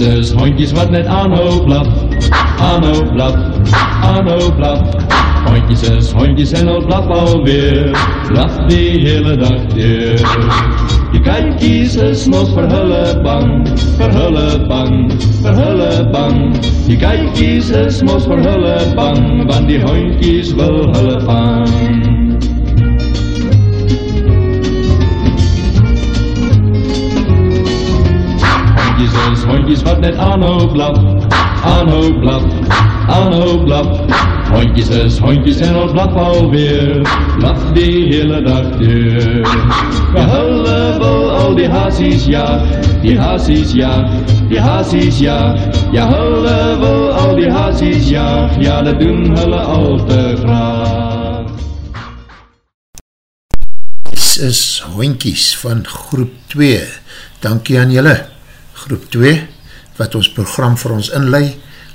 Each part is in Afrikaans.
Hondjes is hondjes wat net aanhoop blaf, aanhoop blaf, aanhoop blaf. Hondjes is hondjes en al blaf alweer, blaf die hele dag deur. Die kijkies is mos vir hulle bang, vir hulle bang, vir hulle bang. Die kijkies is mos vir hulle bang, want die hondjies wil hulle vang. Is hondjes wat net aanhou blaf, aanhou blaf, aanhou blaf. Hondjes is hondjes en ons blaf alweer, blaf die hele dag deur. Ja, hulle wil al die haasies ja, die haasies ja, die haasies ja. Ja, hulle wil al die haasies ja, ja, dat doen hulle al te graag. Is hondjies van groep 2. Dankie aan julle groep 2, wat ons program vir ons inlei.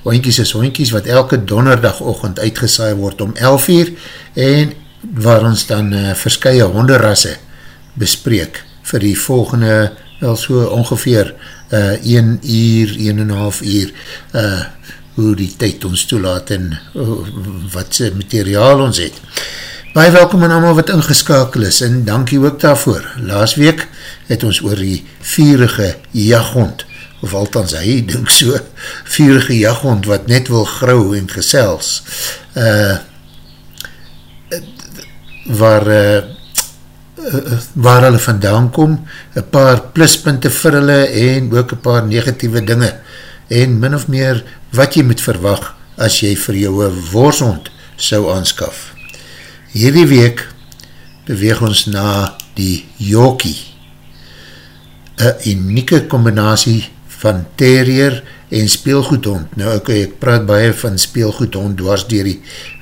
Hoinkies is hoinkies wat elke donderdagochtend uitgesaai word om 11 uur en waar ons dan uh, verskye honderrasse bespreek vir die volgende, wel so ongeveer uh, 1 uur, 1 en half uur, uh, hoe die tyd ons toelaat en uh, wat materiaal ons het. Baie welkom aan allemaal wat ingeskakel is en dankie ook daarvoor. Laas week het ons oor die vierige jaghond, of althans hy, denk so, vierige jaghond wat net wil grauw en gesels, uh, waar, uh, waar hulle vandaan kom, een paar pluspunte vir hulle en ook een paar negatieve dinge en min of meer wat jy moet verwag as jy vir jou worshond sou aanskaf. Hierdie week beweeg ons na die Jokie een unieke combinatie van terrier en speelgoedhond. Nou ok, ek praat baie van speelgoedhond dwars dier die,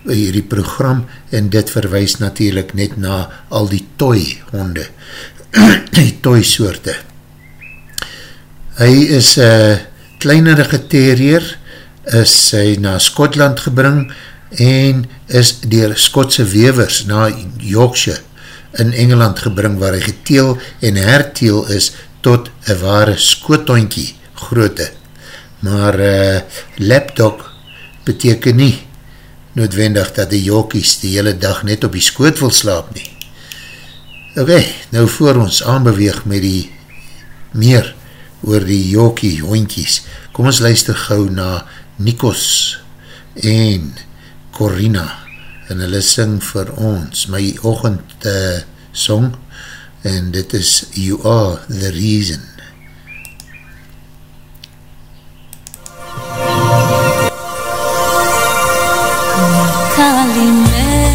die program en dit verwijs natuurlijk net na al die toy honde, die toy soorte. Hy is een kleinerige terrier, is hy na Skotland gebring en is dier Skotse wevers na Yorkshire in Engeland gebring waar hy geteel en herteel is tot een ware skootoinkie groote. Maar uh, lapdog beteken nie noodwendig dat die jokies die hele dag net op die skoot wil slaap nie. Ok, nou voor ons aanbeweeg met die meer oor die jokie hoinkies. Kom ons luister gauw na Nikos en Corina en hulle sing vir ons my ochend uh, eh, song en dit is You Are The Reason. Calling me.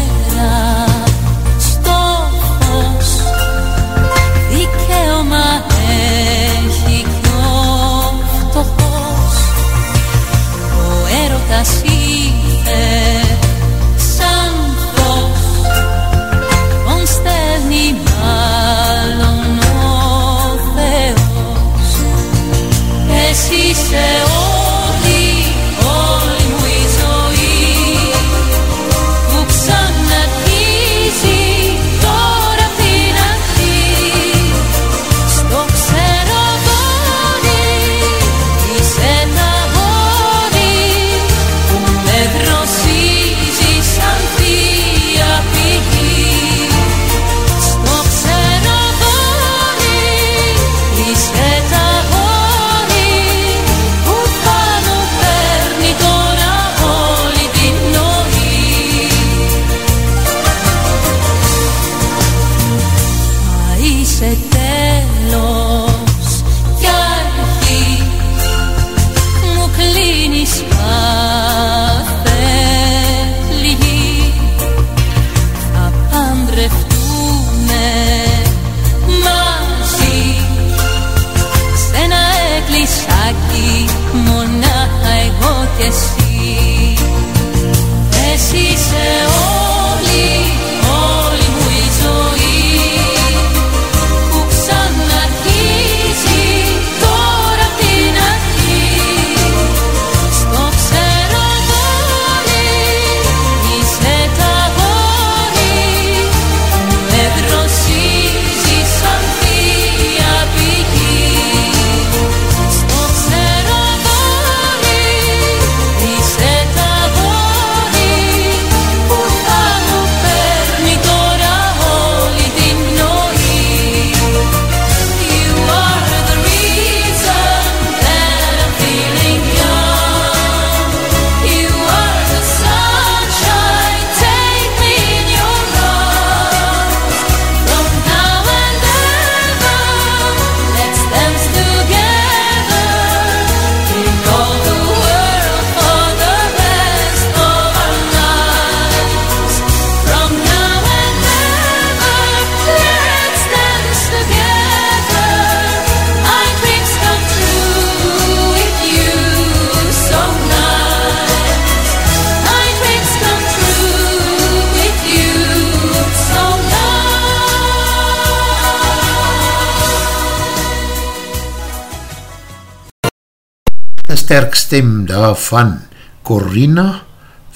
Sterk stem daarvan, Corina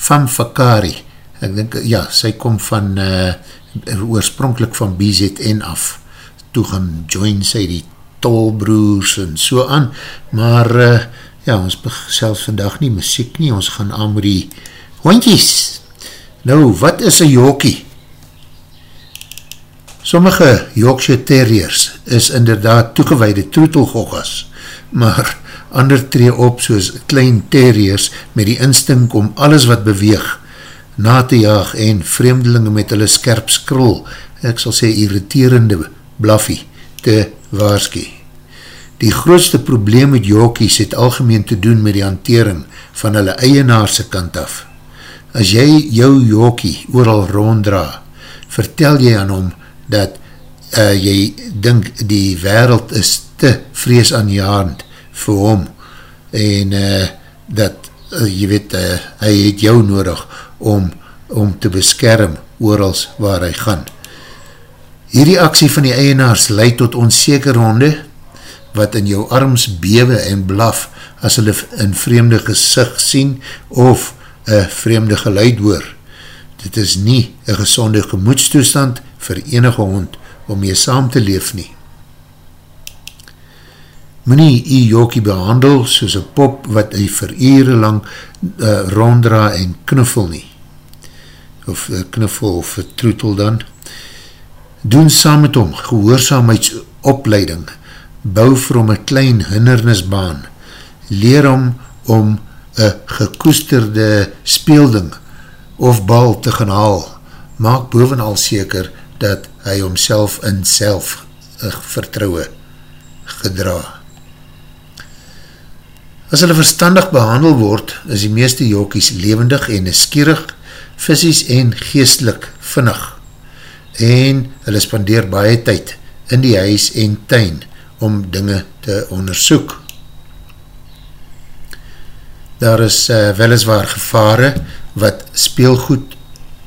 van Fakari, ek denk, ja, sy kom van, uh, oorspronkelijk van BZN af, toe gaan join sy die tolbroers en so aan, maar, uh, ja, ons selfs vandag nie muziek nie, ons gaan aan met die hondjies. Nou, wat is een jokie? Sommige Yorkshire Terriers is inderdaad toegeweide troetelgoggas, maar ander tree op soos klein terriers met die instink om alles wat beweeg na te jaag en vreemdelinge met hulle skerp skrul, ek sal sê irriterende blaffie, te waarski. Die grootste probleem met jokies het algemeen te doen met die hantering van hulle eienaarse kant af. As jy jou jokie ooral ronddra, vertel jy aan hom dat uh, jy dink die wereld is te vrees aanjaand vir hom en uh, dat uh, jy weet, uh, hy het jou nodig om, om te beskerm oorals waar hy gaan. Hierdie aksie van die eienaars leid tot onzeker honde wat in jou arms bewe en blaf as hulle in vreemde gezicht sien of een vreemde geluid hoor. Dit is nie een gezonde gemoedstoestand vir enige hond om mee saam te leef nie. Moe nie die jokie behandel soos een pop wat hy vir ure lang uh, ronddra en knuffel nie. Of uh, knuffel of troetel dan. Doen saam met hom gehoorzaamheidsopleiding. Bou vir hom een klein hindernisbaan. Leer hom om een gekoesterde speelding of bal te gaan haal. Maak bovenal seker dat hy homself in self vertrouwe gedra. As hulle verstandig behandel word, is die meeste jokies levendig en skierig, visies en geestelik vinnig. En hulle spandeer baie tyd in die huis en tuin om dinge te onderzoek. Daar is uh, weliswaar gevare wat speelgoed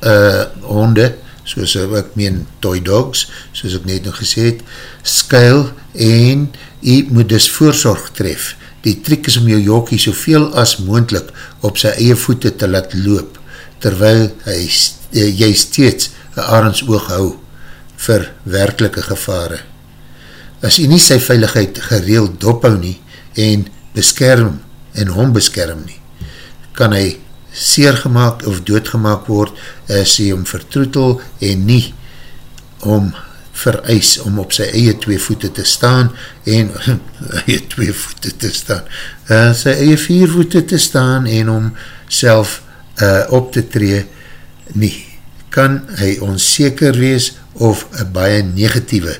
uh, honde soos ek meen toy dogs, soos ek net nog gesê het, skuil en jy moet dus voorzorg tref. Die trik is om jou jokie soveel as moendlik op sy eie voete te laat loop, terwyl hy, eh, jy steeds een arends oog hou vir werkelike gevare. As jy nie sy veiligheid gereeld dophou nie en beskerm en hom beskerm nie, kan hy seergemaak of doodgemaak word as hy om vertroetel en nie om vereis om op sy eie twee voete te staan en eie twee voete te staan uh, sy eie vier voete te staan en om self uh, op te tree nie kan hy onzeker wees of een baie negatieve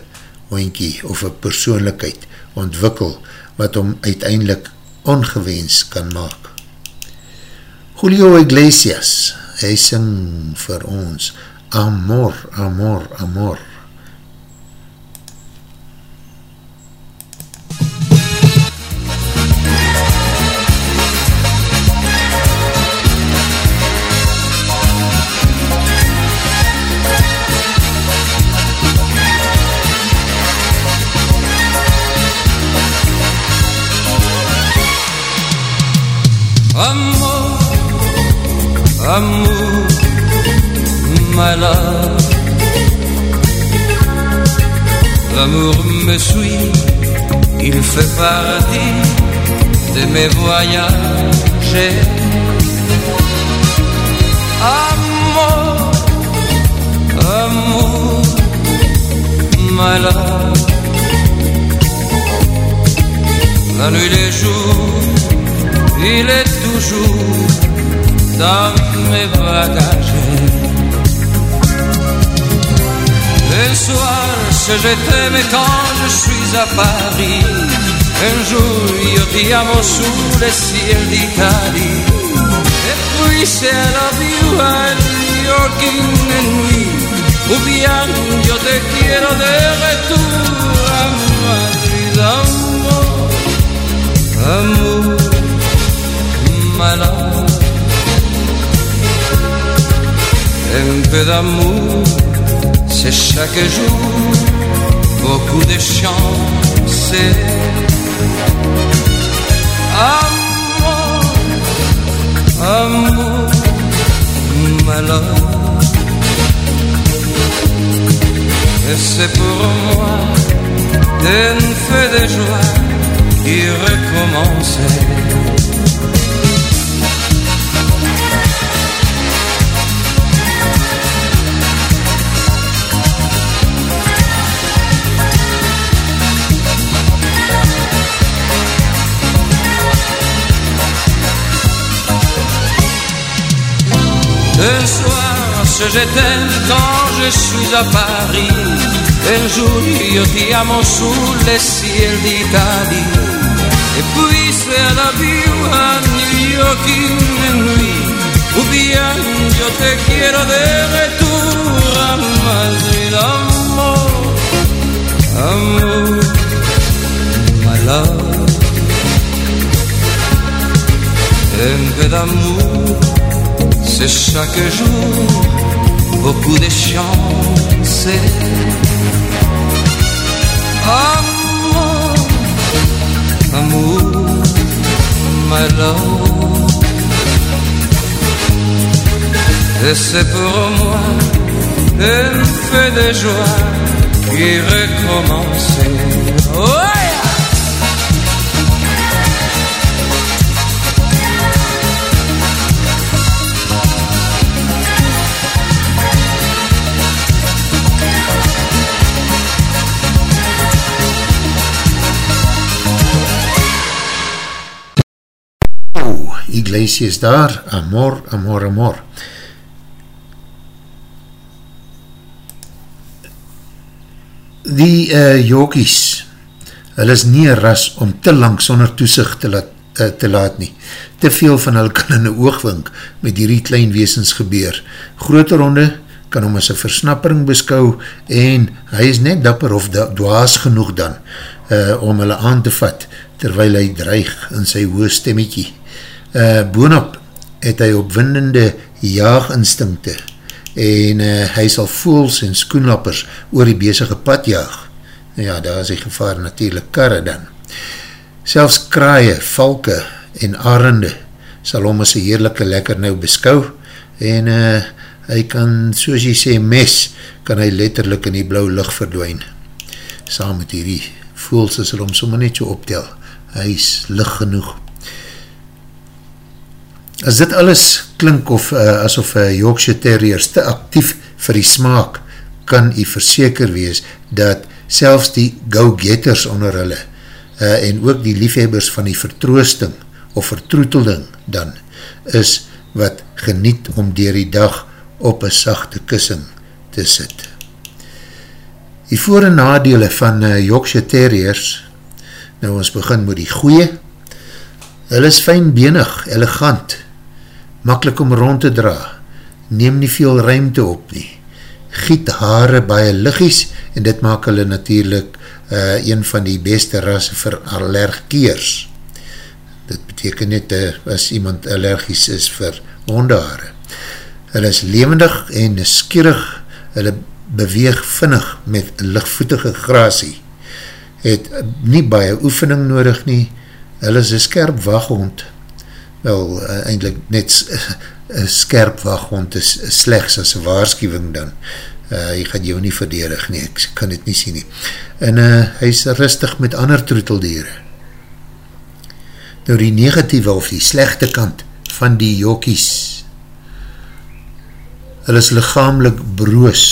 hoinkie of een persoonlijkheid ontwikkel wat om uiteindelik ongewens kan maak Julio Iglesias, hy sing vir ons Amor, Amor, Amor. Amour, my love. L'amour me suit, il fait partie de mes voyages. Amour, amour, my love. La nuit, les jours, il est toujours dans mes bagages. Le soir, ce je t'aime quand je suis à Paris. Un jour, io ti amo sous le ciel d'Italie. Et puis c'est la vie à New York in nuit. Ou bien yo te quiero de retour a Madrid, amor, amor, my Un peu d'amour, c'est chaque jour beaucoup de chance. Amour, Amour, love. Et c'est pour moi une feu de joie qui recommençait. Un soir, se je t'aime quand je suis à Paris. Un jour, io ti amo sulle ciel d'Italie. Et puis c'est la vie à New York une nuit. Ou bien yo te quiero de retour à Madrid, amor, amor, my love. Un peu d'amour c'est chaque jour beaucoup de chance. Amour, amour, my love. Et c'est pour moi un feu de joie qui recommence. Oh yeah! Iglesias daar, amor, amor, amor. Die uh, jokies, hulle is nie een ras om te lang sonder toezicht te laat, uh, te laat nie. Te veel van hulle kan in die oogwink met hierdie klein weesens gebeur. Grote ronde kan hom as een versnappering beskou en hy is net dapper of da dwaas genoeg dan uh, om hulle aan te vat terwyl hy dreig in sy hoog stemmetjie uh, boonop het hy opwindende jaaginstinkte en uh, hy sal voels en skoenlappers oor die bezige pad jaag. Ja, daar is die gevaar natuurlijk karre dan. Selfs kraaie, valke en arende sal om as een heerlijke lekker nou beskou en uh, hy kan, soos jy sê, mes, kan hy letterlik in die blauw lucht verdwijn. Saam met hierdie voels as hy om sommer net so optel. Hy is licht genoeg As dit alles klink of uh, asof uh, Yorkshire Terriers te actief vir die smaak, kan jy verseker wees dat selfs die go-getters onder hulle uh, en ook die liefhebbers van die vertroosting of vertroetelding dan is wat geniet om dier die dag op een sachte kussing te sit. Die voor- en nadele van uh, Yorkshire Terriers, nou ons begin met die goeie, hulle is fijnbenig, elegant, makkelijk om rond te dra, neem nie veel ruimte op nie, giet haare baie liggies, en dit maak hulle natuurlijk uh, een van die beste rasse vir allergieers. Dit beteken net uh, as iemand allergies is vir hondehaare. Hulle is levendig en skierig, hulle beweeg vinnig met lichtvoetige grasie, het nie baie oefening nodig nie, hulle is een skerp waghond, wel uh, eindelijk net uh, skerp waghond is slechts as een waarschuwing dan. Uh, hy gaan jou nie verdedig nie, ek kan dit nie sien nie. En uh, hy is rustig met ander troeteldieren. Nou die negatieve of die slechte kant van die jokies, hulle is lichamelik broos,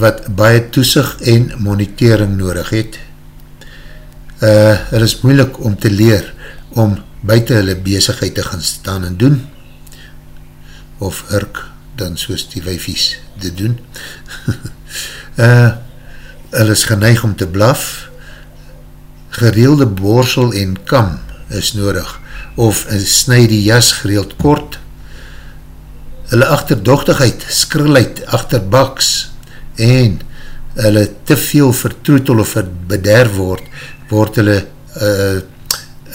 wat baie toesig en monitering nodig het. Uh, hulle is moeilik om te leer om buiten hulle bezigheid te gaan staan en doen, of hurk dan soos die wijfies te doen. uh, hulle is geneig om te blaf, gereelde borsel en kam is nodig, of snij die jas gereeld kort, hulle achterdochtigheid, skrilheid, achterbaks, en hulle te veel vertroetel of bederf word, word hulle uh,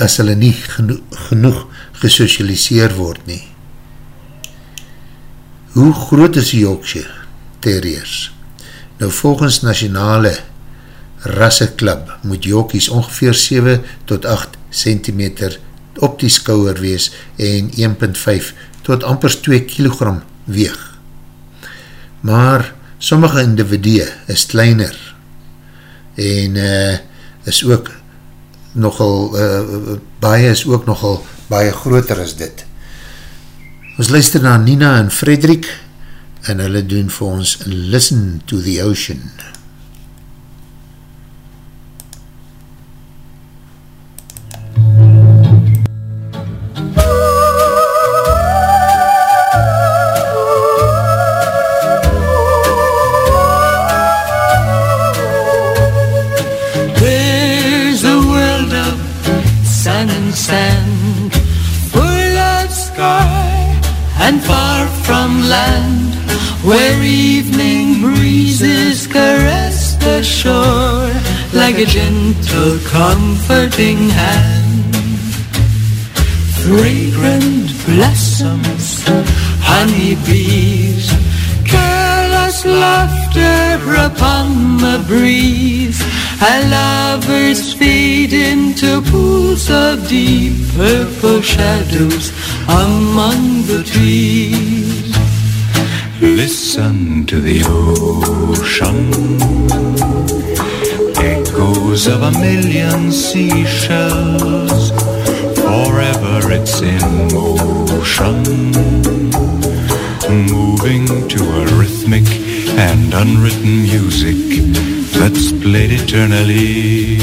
as hulle nie geno genoeg gesocialiseer word nie. Hoe groot is die Yorkshire Terriers? Nou volgens nationale rasseklub moet Yorkies ongeveer 7 tot 8 cm op die skouwer wees en 1.5 tot ampers 2 kilogram weeg. Maar sommige individue is kleiner en uh, is ook nogal, uh, baie is ook nogal baie groter as dit. Ons luister na Nina en Frederik en hulle doen vir ons Listen to the Ocean. Like a gentle, comforting hand. Fragrant blossoms, honey bees, careless laughter upon the breeze, and lovers fade into pools of deep purple shadows among the trees. Listen to the ocean, of a million seashells. Forever it's in motion, moving to a rhythmic and unwritten music that's played eternally.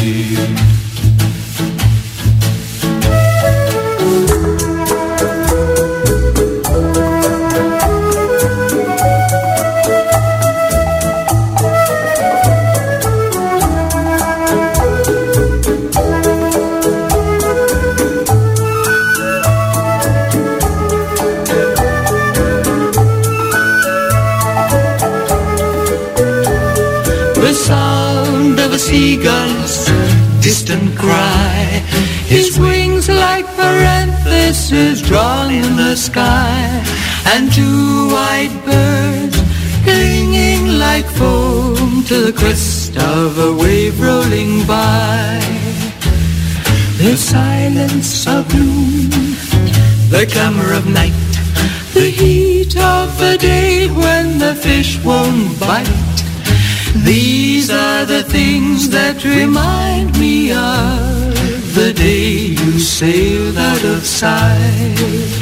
Sky, and two white birds clinging like foam to the crest of a wave rolling by. The silence of noon, the clamor of night, the heat of a day when the fish won't bite. These are the things that remind me of the day you sailed out of sight.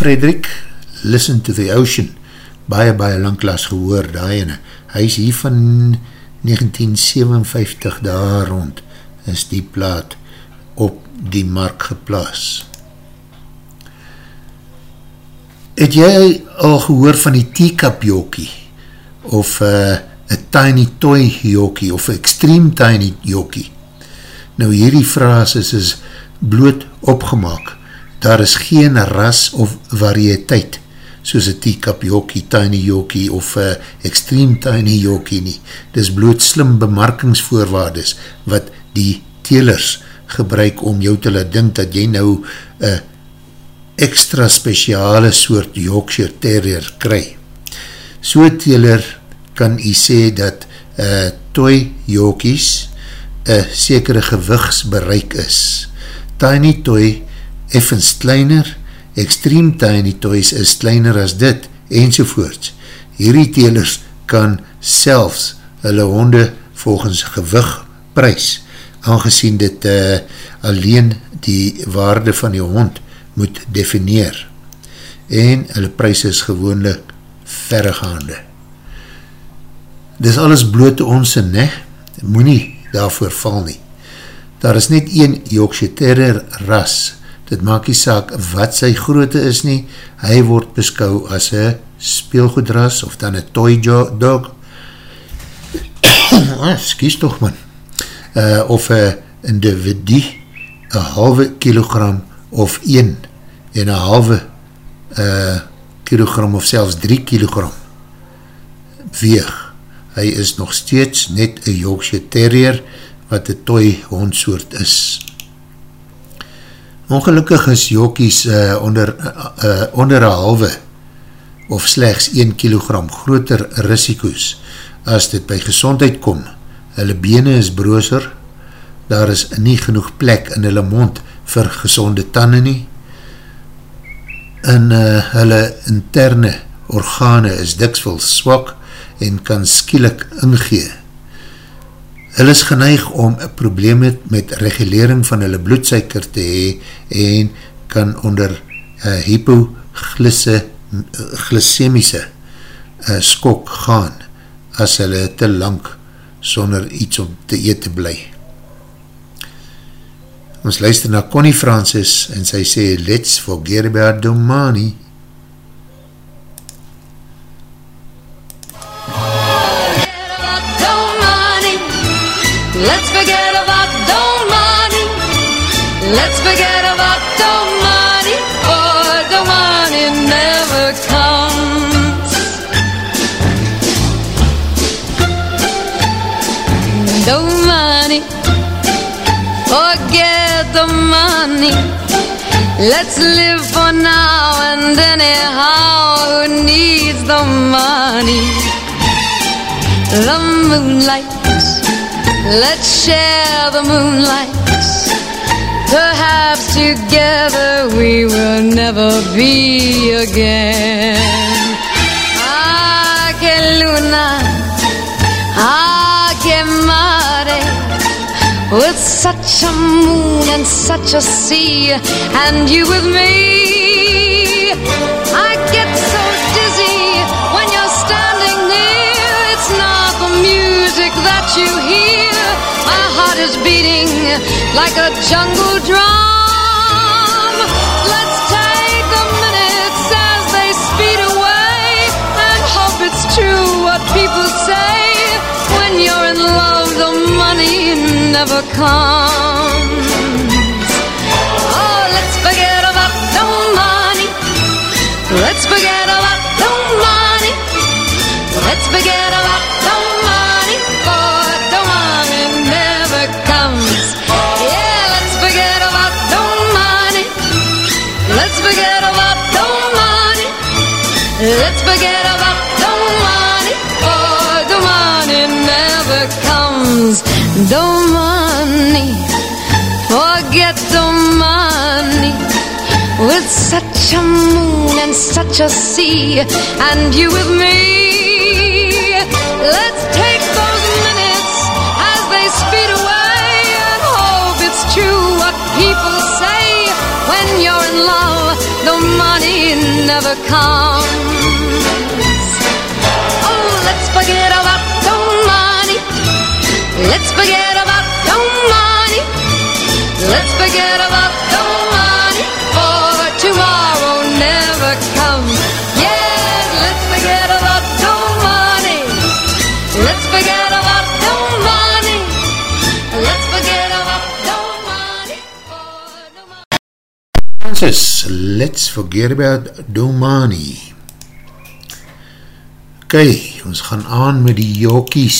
Frederik, Listen to the Ocean, baie, baie langklaas gehoor daai ene. Hy is hier van 1957 daar rond, is die plaat op die mark geplaas. Het jy al gehoor van die teacup jokie? Of uh, a tiny toy jokie? Of extreme tiny jokie? Nou hierdie frases is bloot opgemaak. Daar is geen ras of variëteit soos een teacup jokie, tiny jokie of uh, extreme tiny jokie nie. Dis bloot slim bemarkingsvoorwaardes wat die telers gebruik om jou te laat dink dat jy nou een extra speciale soort Yorkshire Terrier kry. So teler kan jy sê dat uh, toy jokies een sekere gewigsbereik is. Tiny toy effens kleiner, extreme tiny toys is kleiner as dit, enzovoorts. Hierdie telers kan selfs hulle honde volgens gewig prijs, aangezien dit uh, alleen die waarde van die hond moet defineer. En hulle prijs is gewoonlik verregaande. Dis alles blote onsin, ne? Moe nie daarvoor val nie. Daar is net een Yorkshire Terrier ras, dit maak nie saak wat sy grootte is nie, hy word beskou as een speelgoedras of dan een toy dog, skies toch man, uh, of een individu, een halve kilogram of 1 en een halve uh, kilogram of selfs 3 kilogram weeg. Hy is nog steeds net een Yorkshire Terrier wat een toy hondsoort is. Ongelukkig is Jokies uh, onder, uh, onder een halve of slechts 1 kilogram groter risikoes as dit by gezondheid kom. Hulle bene is brooser, daar is nie genoeg plek in hulle mond vir gezonde tanden nie, en uh, hulle interne organe is diksvol swak en kan skielik ingee. Hulle is geneig om probleem met, met regulering van hulle bloedsuiker te hee en kan onder uh, hypoglycemische uh, skok gaan as hulle te lang sonder iets om te eet te bly. Ons luister na Connie Francis en sy sê, let's forget about the money. Let's forget about the money. Let's forget about the money. For the money never comes. The money. Forget the money. Let's live for now and anyhow. Who needs the money? The moonlight. Let's share the moonlight. Perhaps together we will never be again. Ah, que luna, ah, que mare. With such a moon and such a sea, and you with me. That you hear. My heart is beating like a jungle drum. Let's take the minutes as they speed away and hope it's true what people say. When you're in love, the money never comes. Oh, let's forget about the money. Let's forget about the money. Let's forget forget about the money. For the money never comes. The money. Forget the money. With such a moon and such a sea, and you with me. Let's take those minutes as they speed away and hope it's true what people say. When you're in love, the money never comes. Forget about the money. Let's forget about the money. Let's forget about the money. For tomorrow never comes. Yes, let's forget about the money. Let's forget about the money. Let's forget about the money. For the money. Francis, let's forget about Domani. Ok, ons gaan aan met die jokies.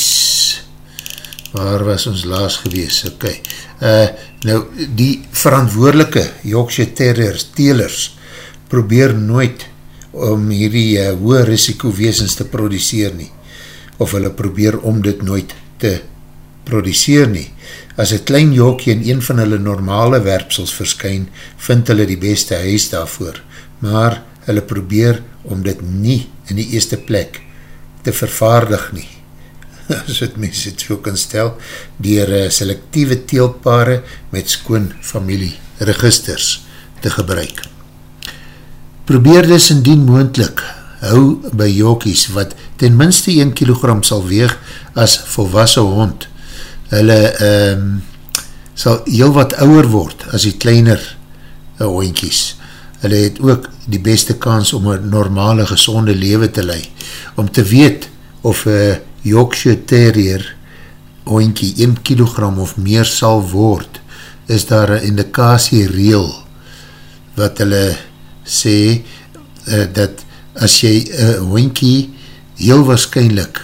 Waar was ons laas gewees? Ok, uh, nou die verantwoordelike Yorkshire Terriers, telers, probeer nooit om hierdie uh, hoë risiko weesens te produceer nie. Of hulle probeer om dit nooit te produceer nie. As een klein jokie in een van hulle normale werpsels verskyn, vind hulle die beste huis daarvoor. Maar hulle probeer om dit nie in die eerste plek te vervaardig nie. As het mens het so kan stel, dier uh, selectieve teelpare met skoon familie registers te gebruik. Probeer dis indien moendlik hou by jokies wat ten minste 1 kilogram sal weeg as volwassen hond. Hulle um, sal heel wat ouwer word as die kleiner hoinkies. Hulle het ook die beste kans om een normale, gezonde leven te lei. Om te weet of een Yorkshire Terrier hoinkie 1 kilogram of meer sal word, is daar een indikatie reel wat hulle sê uh, dat as jy een hoinkie heel waarschijnlijk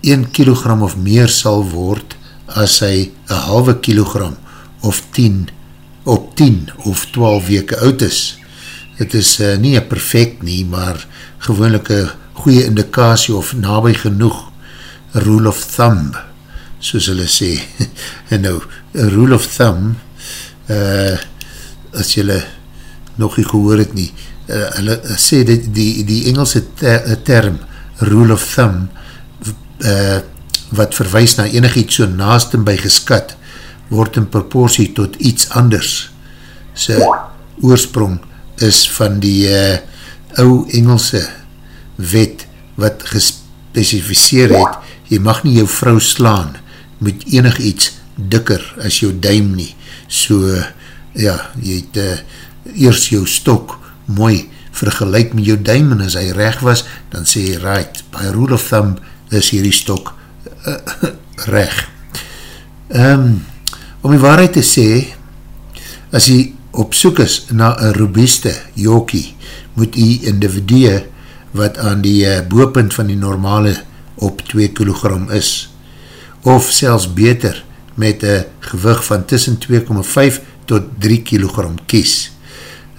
1 kilogram of meer sal word as hy een halve kilogram of 10 op 10 of 12 weke oud is. Het is uh, nie een perfect nie, maar gewoonlik een goeie indikatie of nabij genoeg rule of thumb, soos hulle sê. en nou, rule of thumb, uh, as julle nog nie gehoor het nie, uh, hulle sê die, die, die Engelse term rule of thumb, uh, wat verwijs na enig iets so naast en by geskat, word in proportie tot iets anders. Sy oorsprong is van die uh, ou Engelse wet wat gespecificeer het, jy mag nie jou vrou slaan met enig iets dikker as jou duim nie. So, ja, jy het uh, eers jou stok mooi vergelijk met jou duim en as hy reg was, dan sê jy, right, by rule of thumb is hierdie stok uh, reg. Um, om die waarheid te sê, as jy op soek is na een robuuste jokie, moet jy individue wat aan die uh, boepunt van die normale op 2 kg is, of selfs beter met een gewig van tussen 2,5 tot 3 kg kies.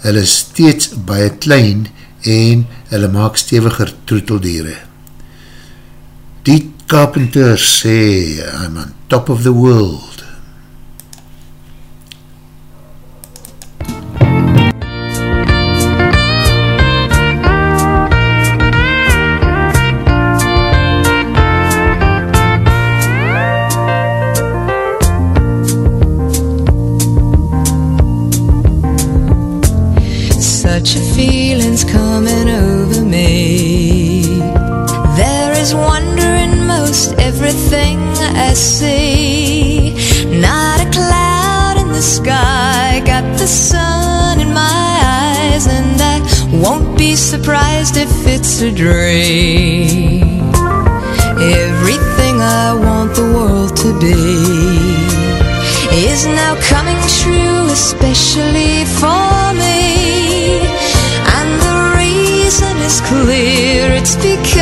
Hulle is steeds baie klein en hulle maak steviger troeteldiere. Die carpenter sê, I'm on top of the world. Be surprised if it's a dream. Everything I want the world to be is now coming true, especially for me. And the reason is clear, it's because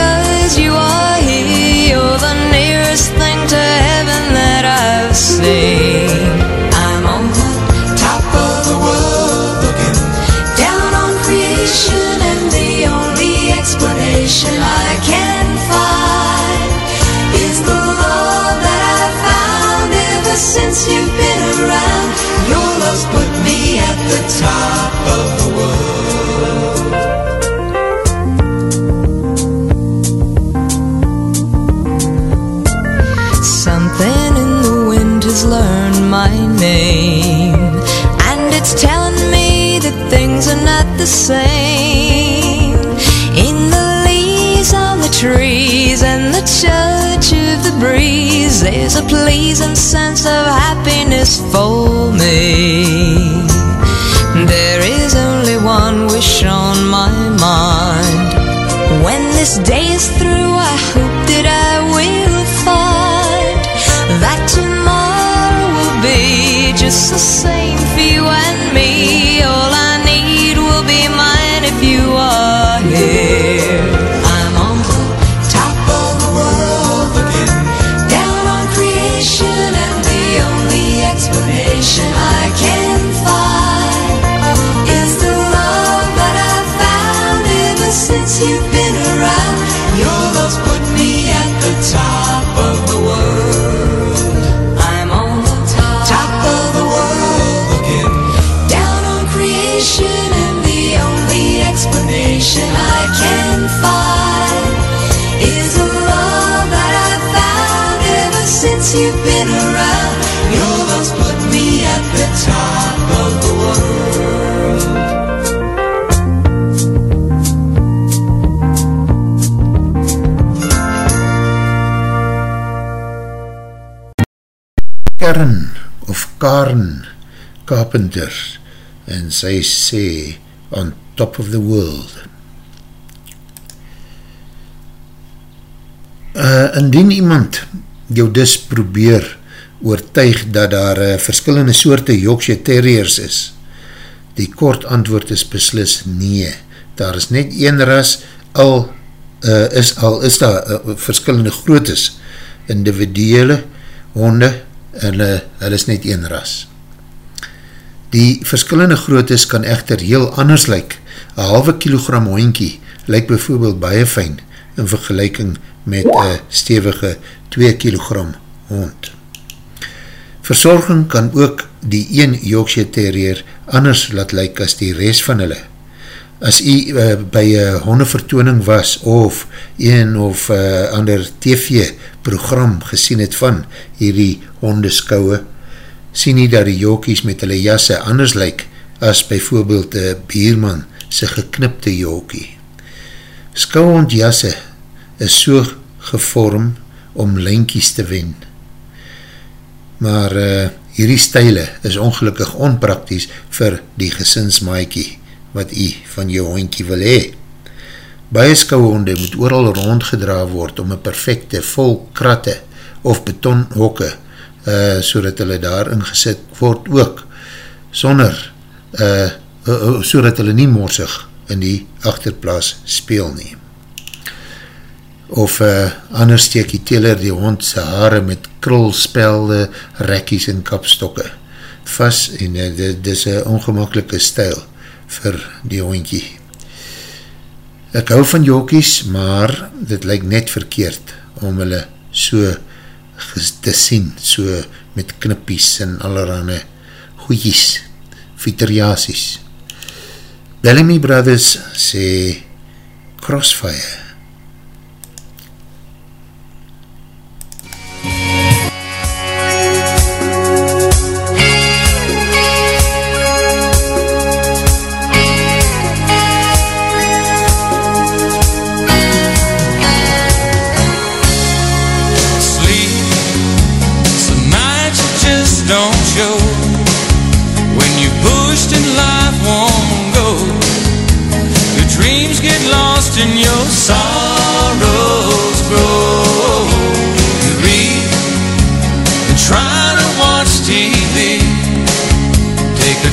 top of the world. Something in the wind has learned my name, and it's telling me that things are not the same. In the leaves on the trees and the touch of the breeze, there's a pleasing sense of happiness for me. Wish on my mind. When this day is through, I hope that I will find that tomorrow will be just the same Kern of Karen Carpenters en sy sê on top of the world. Uh, indien iemand jou dus probeer oortuig dat daar uh, verskillende soorte Yorkshire Terriers is, die kort antwoord is beslis nee. Daar is net een ras, al uh, is, al is daar uh, verskillende grootes, individuele honde, uh, hulle is net een ras. Die verskillende grootes kan echter heel anders lyk. Een halve kilogram hoinkie lyk bijvoorbeeld baie fijn in vergelijking met een stevige 2 kilogram hond. Verzorging kan ook die een Yorkshire Terrier anders laat lyk as die rest van hulle. As jy uh, by een hondevertooning was of een of uh, ander TV program gesien het van hierdie hondeskouwe, sien nie dat die jokies met hulle jasse anders lyk as byvoorbeeld een bierman sy geknipte jokie. Skouwond jasse is so gevorm om linkies te wen. Maar uh, hierdie stijle is ongelukkig onprakties vir die gesinsmaaikie wat jy van jou hondkie wil hee. Baie skouwonde moet ooral rondgedra word om een perfecte vol kratte of betonhokke uh, so dat hulle daarin gesit word ook, sonder, uh, uh, so dat hulle nie morsig in die achterplaas speel nie. Of uh, anders steek die teler die hond sy haare met krulspelde, rekkies en kapstokke vast en uh, dit is een ongemakkelike stijl vir die hondkie. Ek hou van jokies, maar dit lyk net verkeerd om hulle so te sien, so met knippies en allerhande goeies, viteriasies. Bellamy Brothers sê Crossfire.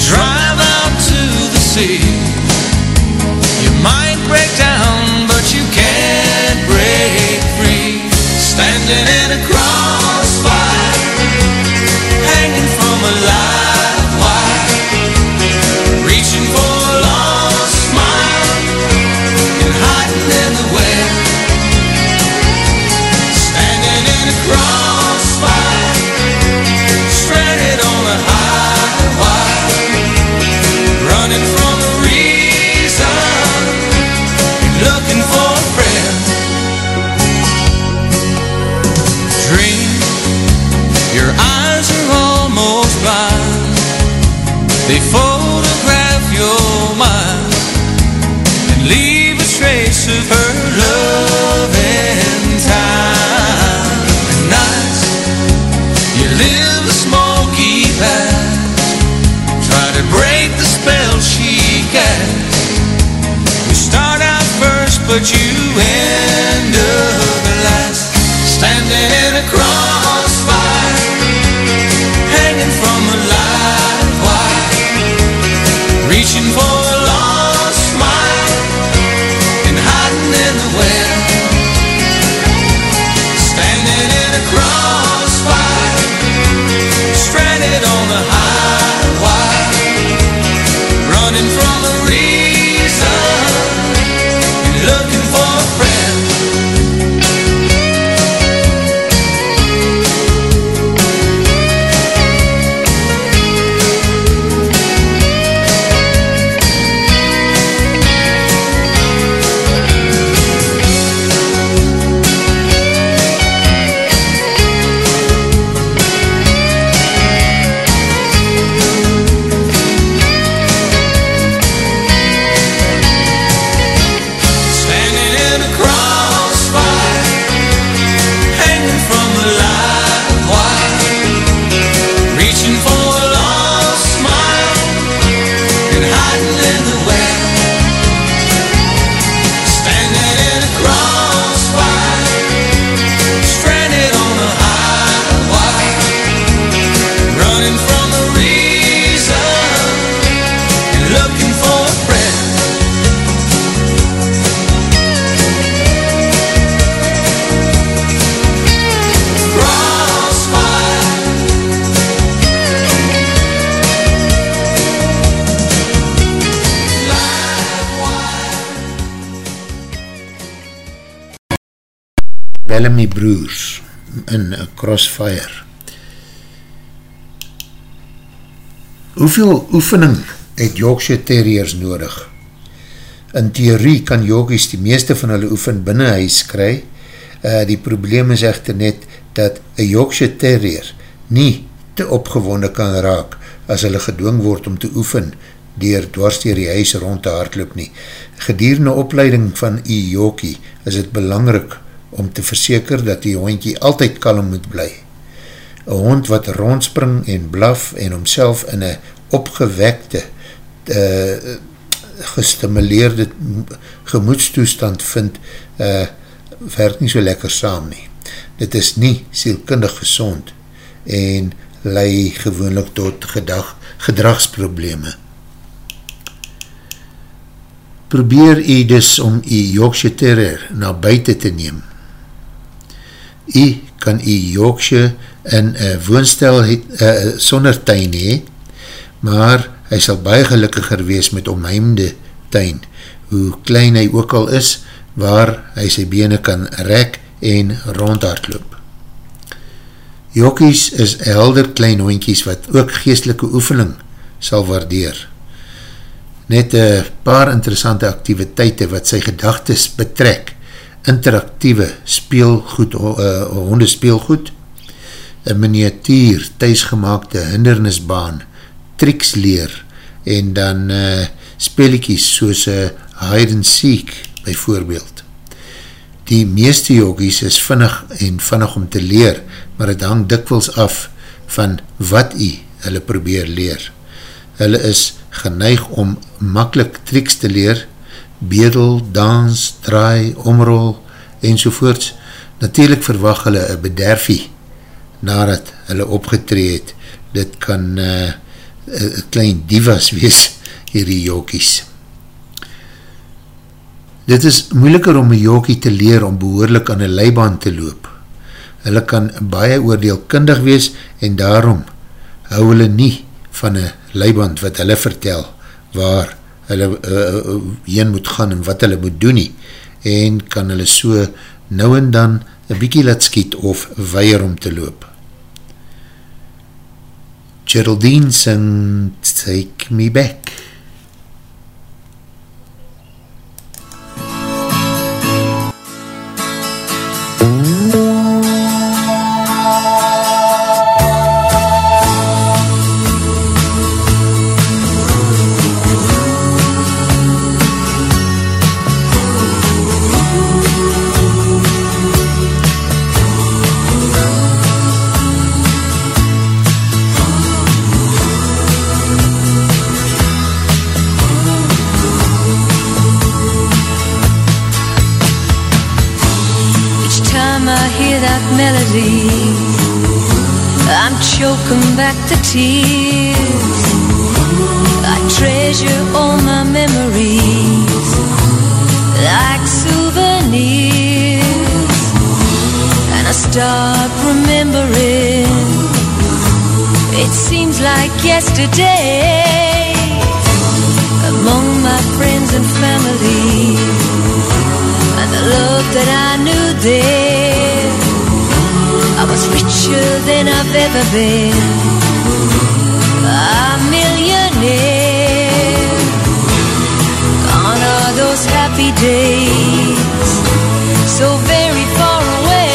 drive. Bellamy Broers in Crossfire. Hoeveel oefening het Yorkshire Terriers nodig? In theorie kan Yorkies die meeste van hulle oefen binnen huis kry. Uh, die probleem is echter net dat een Yorkshire Terrier nie te opgewonde kan raak as hulle gedwong word om te oefen dier dwars dier die huis rond te hardloop nie. Gedierende opleiding van die Yorkie is het belangrik om te verseker dat die hondkie altyd kalm moet bly. Een hond wat rondspring en blaf en homself in een opgewekte, uh, gestimuleerde gemoedstoestand vind, uh, werk nie so lekker saam nie. Dit is nie sielkundig gezond en lei gewoonlik tot gedag, gedragsprobleme. Probeer jy dus om jy Yorkshire Terrier na buiten te neem. Jy kan jy Yorkshire in een woonstel het, uh, sonder tuin hee, maar hy sal baie gelukkiger wees met omheimde tuin, hoe klein hy ook al is, waar hy sy bene kan rek en rondhardloop. Jokkies is helder klein hoentjies wat ook geestelike oefening sal waardeer. Net een paar interessante activiteite wat sy gedagtes betrek, interactieve speelgoed, uh, honde speelgoed, een miniatuur, thuisgemaakte hindernisbaan, triks leer, en dan uh, speeliekies soos uh, hide and seek, bijvoorbeeld. Die meeste jogies is vinnig en vinnig om te leer, maar het hang dikwels af van wat jy hulle probeer leer. Hulle is geneig om makkelijk triks te leer, bedel, dans, draai, omrol en sovoorts. Natuurlijk verwag hulle een bederfie nadat hulle opgetreed. Dit kan uh, een klein divas wees, hierdie jokies. Dit is moeiliker om een jokie te leer om behoorlik aan een leibaan te loop hulle kan baie oordeelkundig wees en daarom hou hulle nie van een leiband wat hulle vertel waar hulle uh, heen moet gaan en wat hulle moet doen nie en kan hulle so nou en dan een bykie laat skiet of weier om te loop. Geraldine sing Take Me Back ever been. A millionaire. Gone are those happy days. So very far away.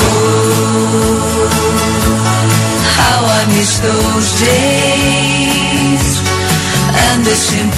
Oh, how I miss those days. And the simple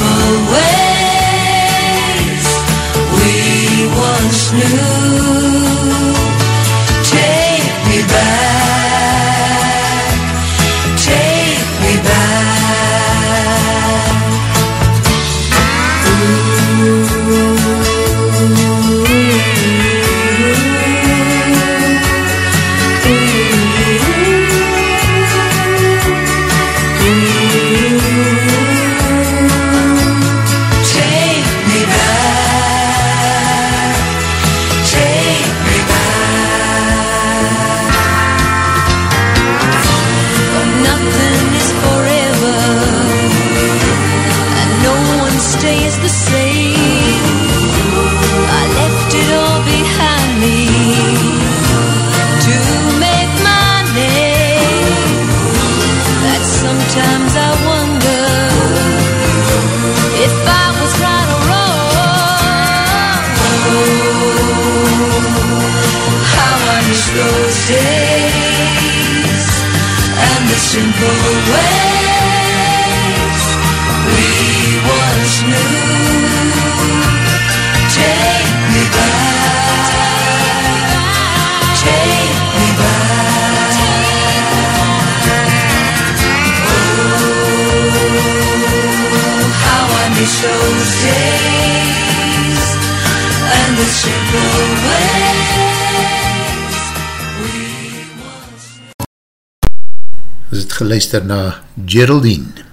Geluister na Geraldine.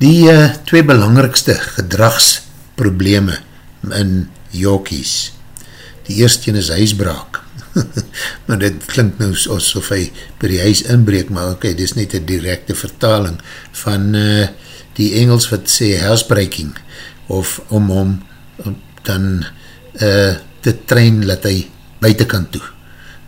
Die uh, twee belangrikste gedragsprobleme in Jokies. Die eerste een is huisbraak. maar dit klink nou asof hy by die huis inbreek, maar ok, dit is net een directe vertaling van uh, die Engels wat sê housebreaking, of om hom om dan uh, te train dat hy buitenkant toe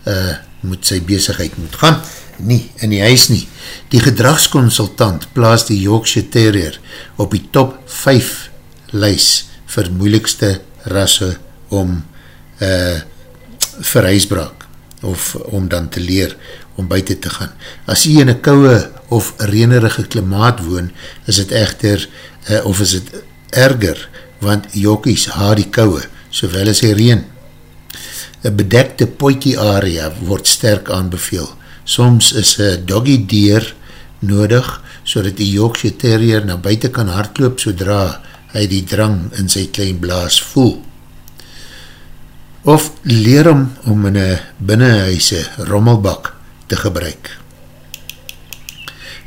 uh, moet sy bezigheid moet gaan, nie in die huis nie. Die gedragsconsultant plaas die Yorkshire Terrier op die top 5 lys vir moeilikste rasse om uh, vir huisbraak of om dan te leer om buiten te gaan. As jy in een kouwe of renerige klimaat woon, is het echter, uh, of is het erger, want jokies haar die kouwe, sowel as die reen. Een bedekte poikie area word sterk aanbeveel. Soms is een doggy deer nodig, so dat die Yorkshire Terrier na buiten kan hardloop, sodra hy die drang in sy klein blaas voel of leer hom om in een binnenhuise rommelbak te gebruik.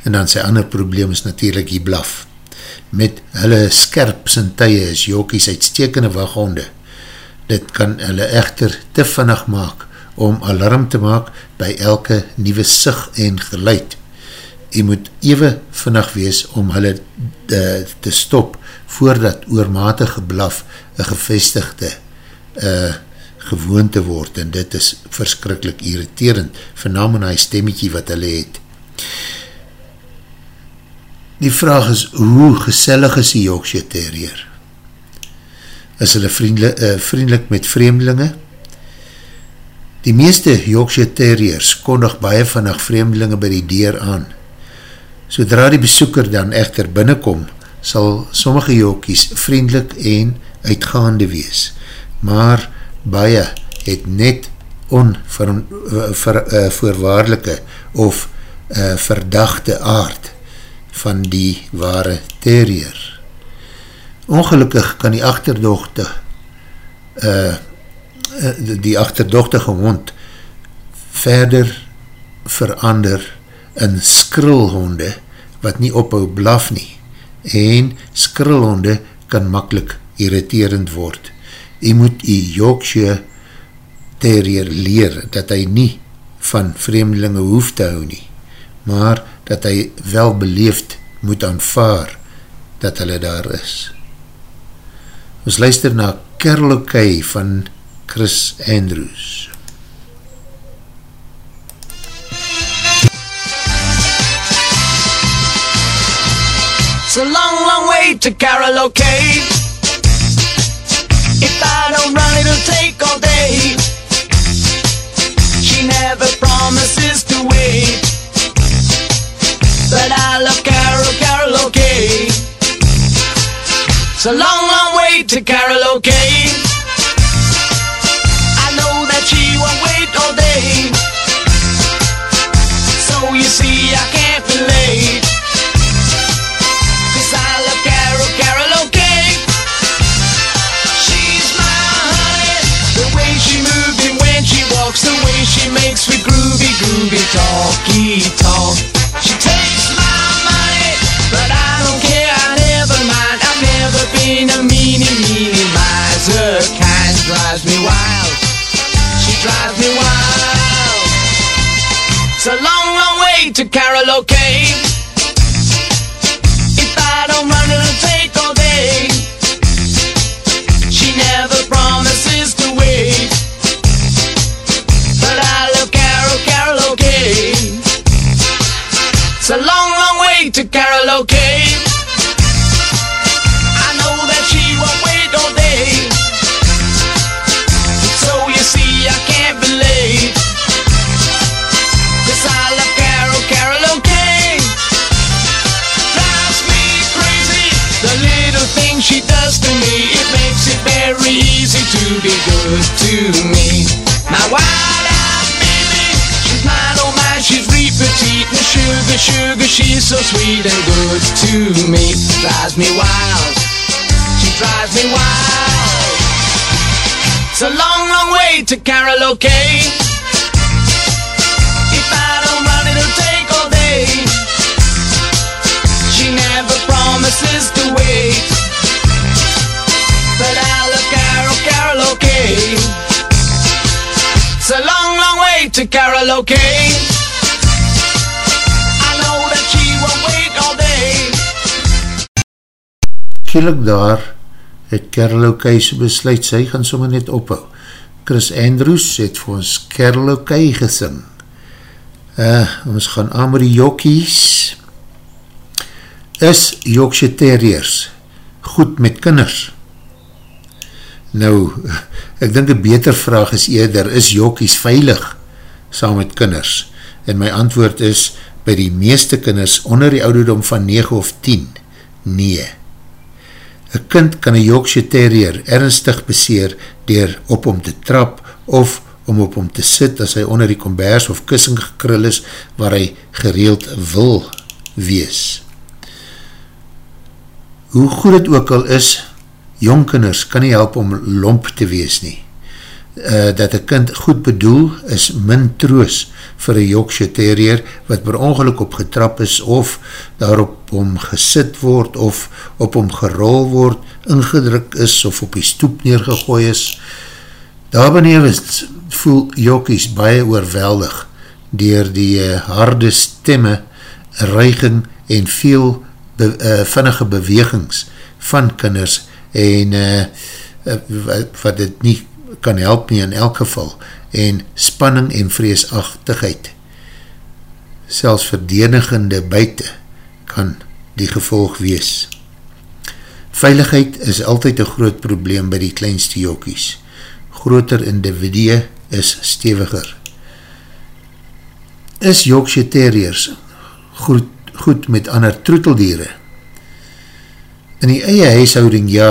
En dan sy ander probleem is natuurlijk die blaf. Met hulle skerp sintuie is jokies uitstekende waghonde. Dit kan hulle echter te vinnig maak om alarm te maak by elke nieuwe sig en geluid. Jy moet even vinnig wees om hulle de, te stop voordat oormatige blaf een gevestigde uh, gewoonte word en dit is verskrikkelijk irriterend, vernam in hy stemmetje wat hulle het. Die vraag is, hoe gesellig is die Yorkshire Terrier? Is hulle vriendelik, uh, vriendelik met vreemdelinge? Die meeste Yorkshire Terriers kondig baie vannig vreemdelinge by die deur aan. Zodra die besoeker dan echter binnenkom, sal sommige Yorkies vriendelik en uitgaande wees, maar baie het net onvoorwaardelike of uh, verdachte aard van die ware terrier. Ongelukkig kan die achterdochte uh, die achterdochtige hond verder verander in skrilhonde wat nie ophou blaf nie en skrilhonde kan makkelijk irriterend word jy moet die Yorkshire terrier leer dat hy nie van vreemdelinge hoef te hou nie, maar dat hy wel beleefd moet aanvaar dat hulle daar is. Ons luister na Carol O'Kay van Chris Andrews. It's a long, long way to Carol O'Kay. If I don't run, it'll take all day. She never promises to wait. But I love Carol, Carol, okay. A long, to okay. I know that she won't wait all day. So you see, I can't be late. Cause I love Carol, Carol, okay. She's my honey. The way she moves and when she walks, the way she makes me groovy, groovy, talky, talk. need to karaoke. If I don't run, it'll take all day. She never promises to wait. But I love carol, karaoke. It's a long, long way to karaoke. Okay. be good to me. My wild-eyed baby, she's mine, oh my, she's real petite and sugar, sugar, she's so sweet and good to me. Drives me wild, she drives me wild. It's a long, long way to karaoke. If I don't run, it'll take all day. She never promises to wait. But look Carol, karaoke. It's a long, long way to karaoke. I know that she won't wait all day. Skielik daar het O'Kay so besluit, sy gaan sommer net ophou. Chris Andrews het vir ons O'Kay gesing. Uh, ons gaan aan met die jokies. Is Yorkshire Terriers goed met kinders? Nou, ek dink een beter vraag is eerder, is jokies veilig saam met kinders? En my antwoord is, by die meeste kinders onder die ouderdom van 9 of 10, nee. Een kind kan een Yorkshire Terrier ernstig beseer dier op om te trap of om op om te sit as hy onder die kombers of kussing gekrul is waar hy gereeld wil wees. Hoe goed het ook al is, jongkinders kan nie help om lomp te wees nie. Uh, dat een kind goed bedoel is min troos vir een Yorkshire Terrier wat per ongeluk op getrap is of daarop om gesit word of op om gerol word, ingedruk is of op die stoep neergegooi is. Daar benevens voel Jokies baie oorweldig dier die uh, harde stemme, reiging en veel be, uh, vinnige bewegings van kinders en uh, wat dit nie kan help nie in elk geval en spanning en vreesachtigheid selfs verdenigende buite kan die gevolg wees. Veiligheid is altyd een groot probleem by die kleinste jokies. Groter individue is steviger. Is Yorkshire Terriers goed, goed met ander troeteldiere? In die eie huishouding ja,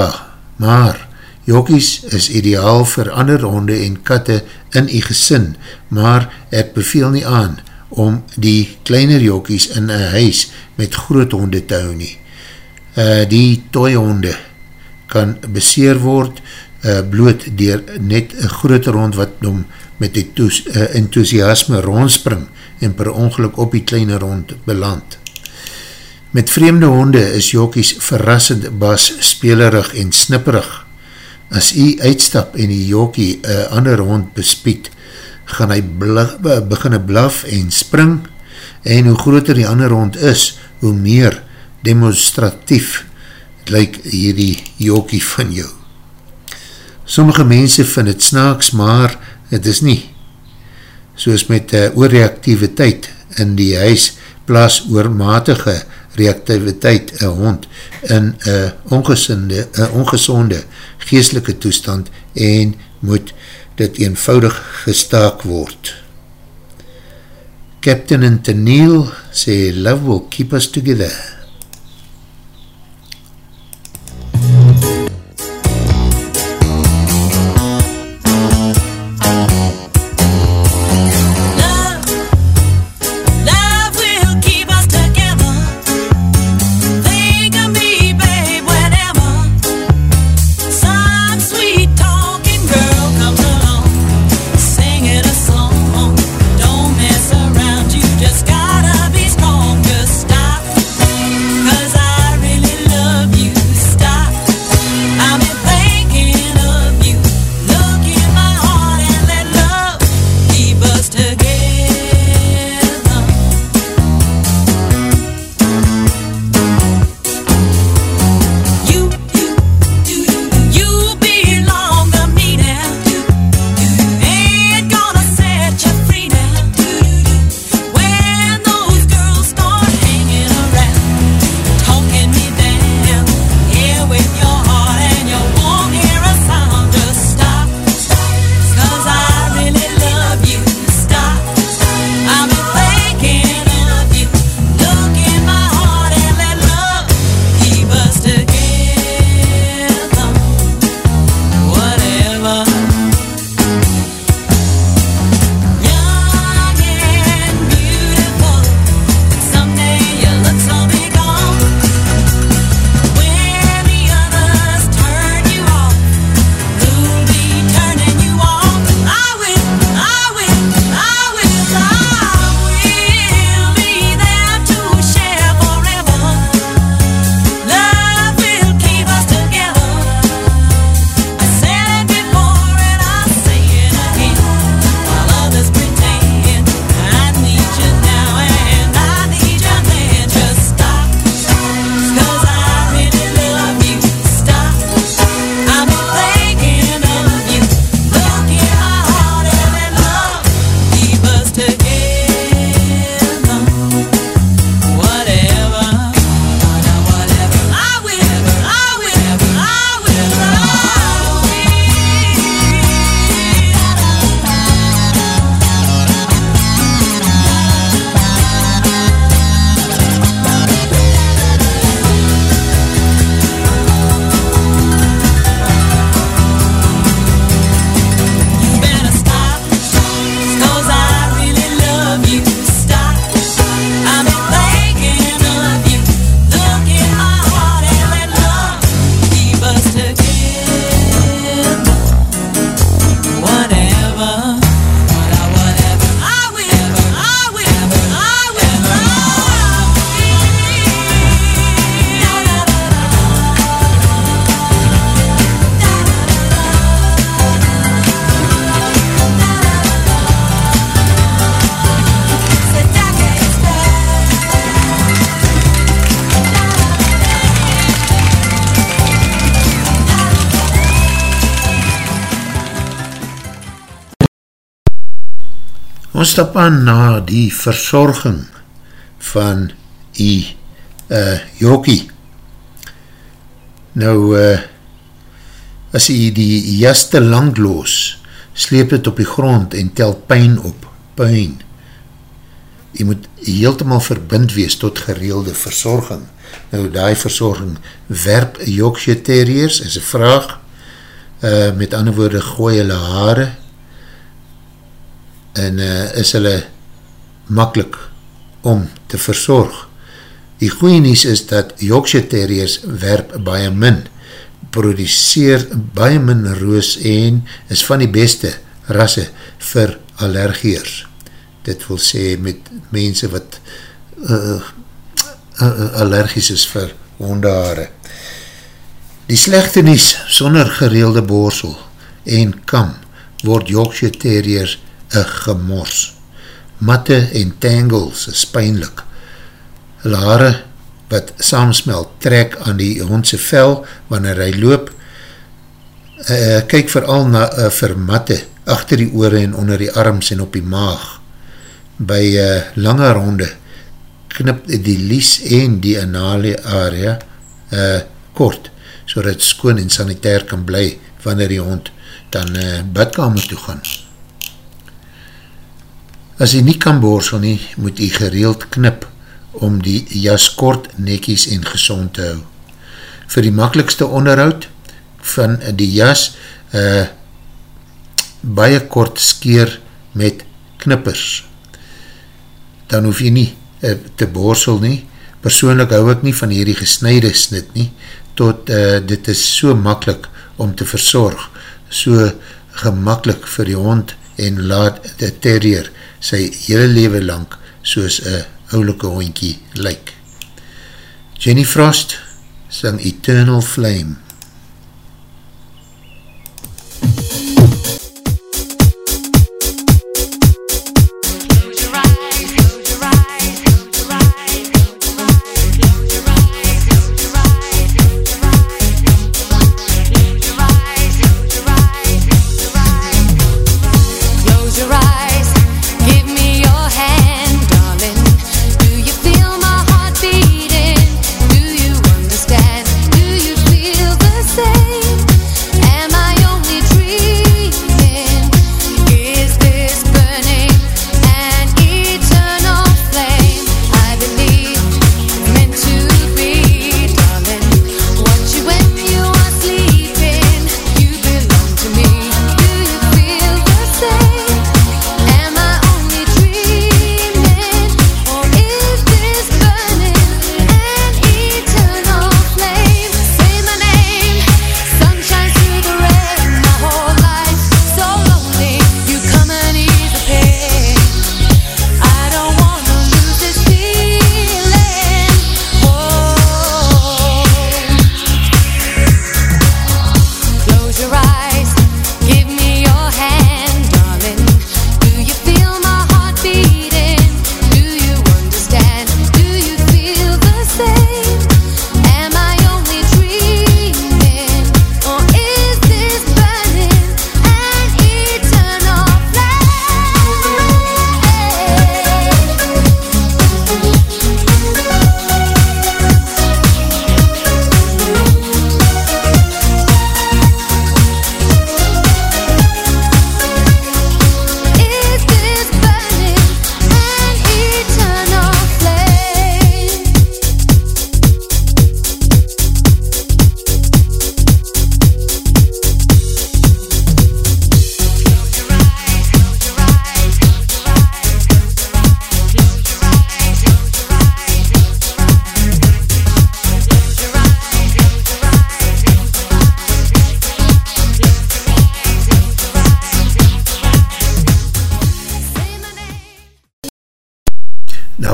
maar jokies is ideaal vir ander honde en katte in die gesin, maar ek beveel nie aan om die kleiner jokies in een huis met groot honde te hou nie. Uh, die toyhonde kan beseer word uh, bloot dier net een groter hond wat om met uh, enthousiasme rondspring en per ongeluk op die kleine hond beland. Met vreemde honde is jokies verrassend bas spelerig en snipperig. As jy uitstap en die jokie een ander hond bespied, gaan hy blaf, beginne blaf en spring en hoe groter die ander hond is, hoe meer demonstratief lyk hierdie jokie van jou. Sommige mense vind het snaaks, maar het is nie. Soos met uh, oorreactiviteit in die huis plaas oormatige reactiviteit een hond in een ongesonde, ongesonde geestelike toestand en moet dit eenvoudig gestaak word. Captain and Tennille sê, love will keep us together. Ons stap aan na die verzorging van die uh, jokie. Nou, uh, as jy die jas te lang los, sleep het op die grond en tel pijn op, pijn. Jy moet heeltemaal verbind wees tot gereelde verzorging. Nou, die verzorging werp Yorkshire Terriers, is een vraag, uh, met ander woorde, gooi hulle haare, en uh, is hulle makkelijk om te verzorg. Die goeie nies is dat Yorkshire Terriers werp baie min, produceer baie min roos en is van die beste rasse vir allergiers. Dit wil sê met mense wat uh, uh, allergies is vir hondehaare. Die slechte nies, sonder gereelde borsel en kam, word Yorkshire Terriers een gemors. Matte en tangles is pijnlik. Lare wat saamsmel trek aan die hondse vel wanneer hy loop. Uh, kyk vooral na uh, vir matte achter die oore en onder die arms en op die maag. By uh, lange ronde knip die lies en die anale area uh, kort, so dat skoon en sanitair kan bly wanneer die hond dan uh, badkamer toe gaan. As jy nie kan borsel nie, moet jy gereeld knip om die jas kort, nekies en gezond te hou. Voor die makkelijkste onderhoud van die jas, uh, baie kort skeer met knippers. Dan hoef jy nie uh, te borsel nie. Persoonlik hou ek nie van hierdie gesnijde snit nie, tot uh, dit is so makkelijk om te verzorg, so gemakkelijk vir die hond en laat de terrier sy hele leven lang soos een oulike hondkie lyk. Jenny Frost sang Eternal Flame.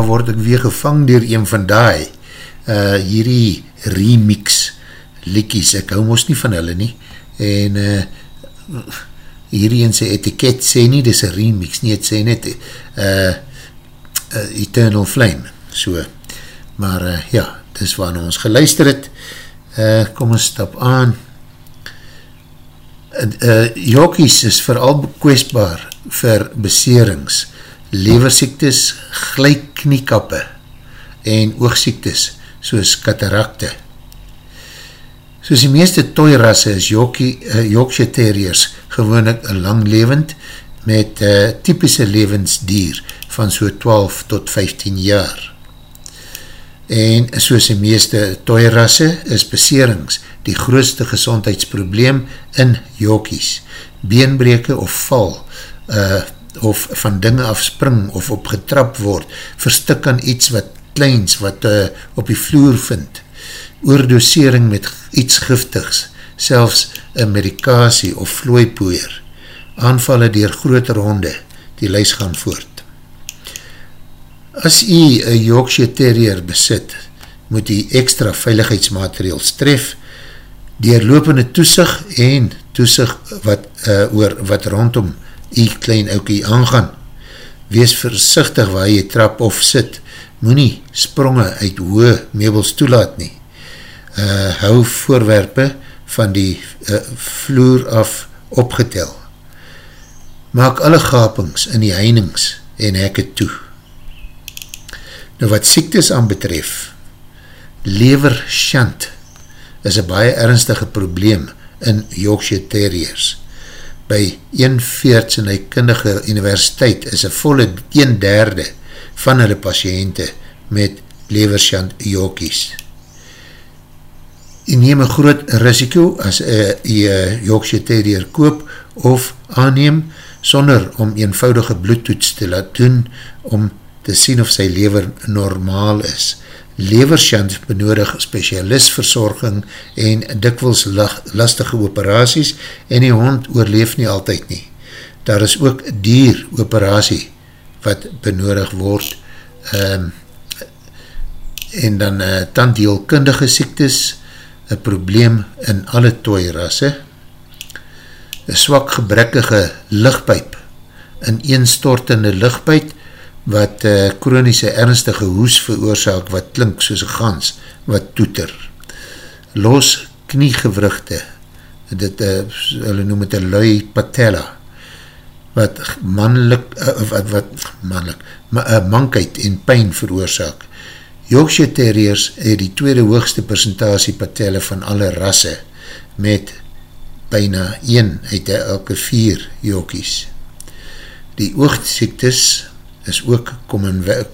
Word ek weer gevang dier een van die uh, hierdie remix liekies, ek hou mos nie van hulle nie. En uh, hierdie in sy etiket sê nie, dis een remix nie, het sê net uh, uh, Eternal Flame. So, maar uh, ja, dis waar ons geluister het. Uh, kom ons stap aan. Uh, uh, jokies is vooral kwestbaar vir beserings leversiektes, glijkniekappe en oogsiektes soos katarakte. Soos die meeste toirasse is Yorkie, uh, Yorkshire Terriers gewoonlik langlevend met uh, typische levensdier van so 12 tot 15 jaar. En soos die meeste toirasse is beserings die grootste gezondheidsprobleem in Yorkies. Beenbreke of val uh, of van dinge afspring of opgetrap word, verstik aan iets wat kleins wat uh, op die vloer vind oordosering met iets giftigs, selfs een medikasie of vlooipoeier, aanvallen dier grote ronde, die lys gaan voort. As jy een Yorkshire Terrier besit, moet jy extra veiligheidsmateriaal tref, dier lopende toesig en toesig wat, uh, oor, wat rondom jy klein oukie aangaan. Wees versichtig waar jy trap of sit, moet nie spronge uit hoë meubels toelaat nie uh, hou voorwerpe van die uh, vloer af opgetel. Maak alle gapings in die heinings en hekke toe. Nou wat siektes aan betref, lever shant is een baie ernstige probleem in Yorkshire Terriers. By 1-veerts in die universiteit is een volle 1 derde van hulle patiënte met levershant Yorkies. Jy neem een groot risiko as jy uh, Yorkshire Terrier koop of aanneem sonder om eenvoudige bloedtoets te laat doen om te sien of sy lever normaal is. Levershant benodig specialistverzorging en dikwels lastige operaties en die hond oorleef nie altyd nie. Daar is ook dier operatie wat benodig word um, en dan uh, tandheelkundige siektes, een probleem in alle toeirasse, een swak gebrekkige lichtpijp, een eenstortende lichtpijp, wat uh, chronische ernstige hoes veroorzaak, wat klink soos een gans, wat toeter. Los kniegewrugte, dit, uh, hulle noem het een lui patella, wat mannelijk, uh, wat, wat mannelijk, ma, uh, mankheid en pijn veroorzaak, Yorkshire Terriers het die tweede hoogste percentage patelle van alle rasse met bijna 1 uit elke 4 Yorkies. Die oogziektes is ook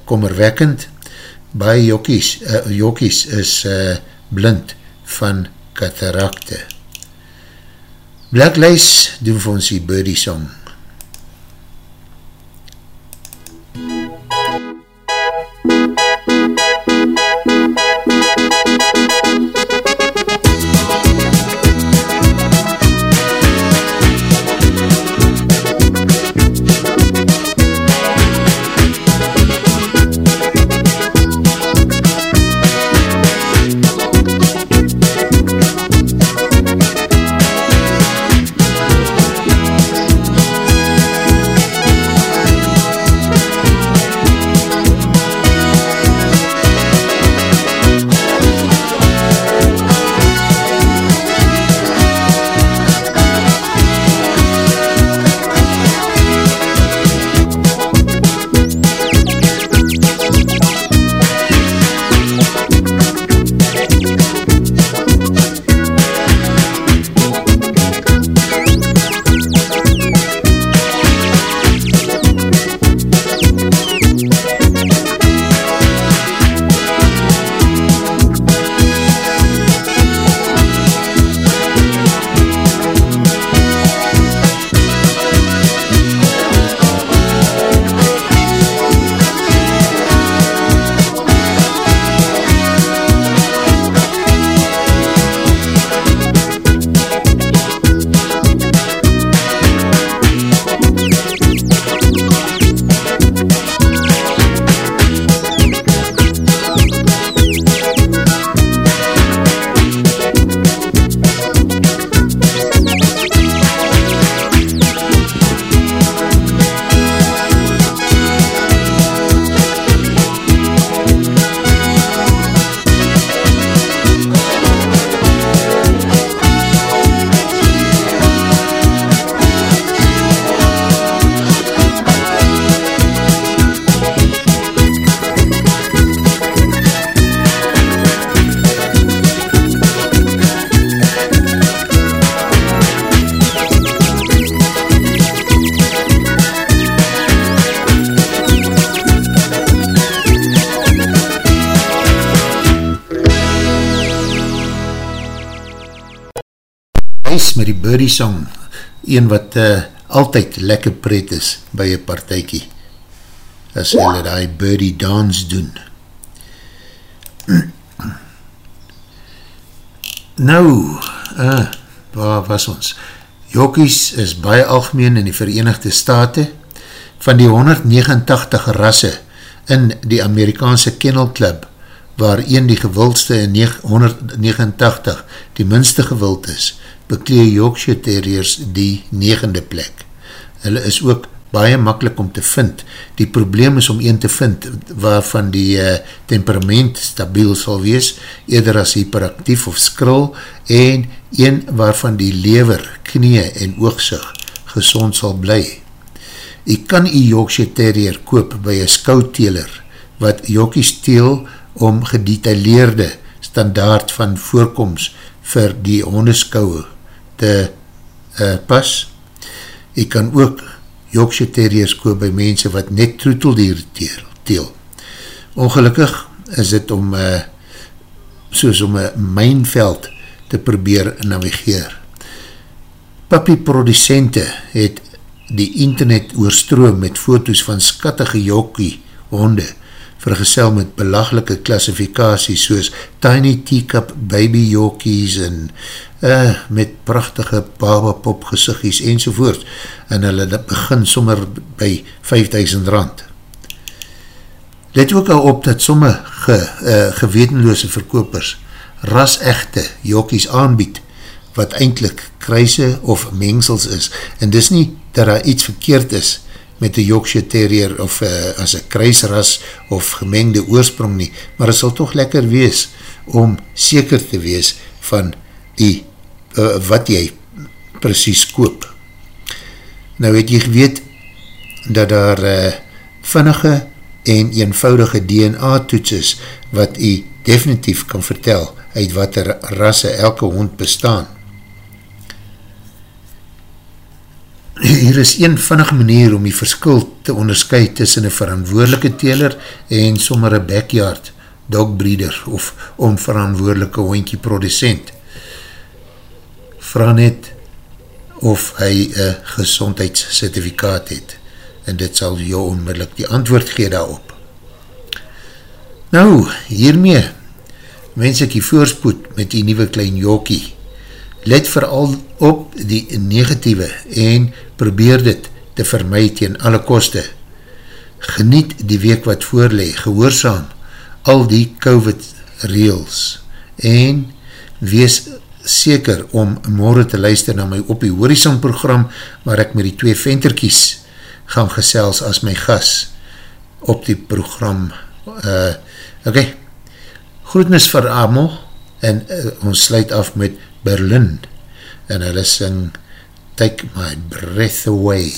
kommerwekkend. Baie Yorkies, uh, Yorkies is uh, blind van katarakte. Black Lace doen vir ons die birdie song. Birdie Song, een wat uh, altyd lekker pret is by een partijkie, as hulle die Birdie Dance doen. Nou, uh, waar was ons? Jokies is baie algemeen in die Verenigde Staten. Van die 189 rasse in die Amerikaanse Kennel Club, waar een die gewildste in 189 die minste gewild is, beklee Yorkshire Terriers die negende plek. Hulle is ook baie makkelijk om te vind. Die probleem is om een te vind waarvan die uh, temperament stabiel sal wees, eerder as hyperactief of skril, en een waarvan die lever, knie en oogsig gezond sal bly. Jy kan die Yorkshire Terrier koop by een skouteler, wat jokies teel om gedetailleerde standaard van voorkomst vir die hondeskouwe te uh, pas. Jy kan ook Yorkshire Terriers koop by mense wat net troeteldier teel. Ongelukkig is dit om uh, soos om een mijnveld te probeer navigeer. Papi producente het die internet oorstroom met foto's van skattige jokkie honde vergesel met belaglike klassifikaties soos tiny teacup baby jokkies en uh, met prachtige babapop gezichtjes enzovoort en hulle begin sommer by 5000 rand. Let ook al op dat sommige uh, gewetenloose verkopers ras-echte jokkies aanbied wat eindelijk kruise of mengsels is en dis nie dat daar iets verkeerd is met die Yorkshire Terrier of uh, as een kruisras of gemengde oorsprong nie, maar het sal toch lekker wees om seker te wees van die uh, wat jy precies koop. Nou het jy geweet dat daar uh, vinnige en eenvoudige DNA toets is wat jy definitief kan vertel uit wat er rasse elke hond bestaan. Hier is een vinnige manier om die verskil te onderscheid tussen een verantwoordelike teler en sommer een backyard dogbreeder of onverantwoordelike hondkie producent vraag net of hy een gezondheidscertifikaat het en dit sal jou onmiddellik die antwoord gee daarop. Nou, hiermee wens ek die voorspoed met die nieuwe klein jokie. Let vooral op die negatieve en probeer dit te vermaai teen alle koste. Geniet die week wat voorlee, gehoorzaam al die COVID reels en wees seker om morgen te luister na my op die Horizon program waar ek met die twee venterkies gaan gesels as my gas op die program. Uh, ok groetnis vir Amo en uh, ons sluit af met Berlin en hulle sing Take My Breath Away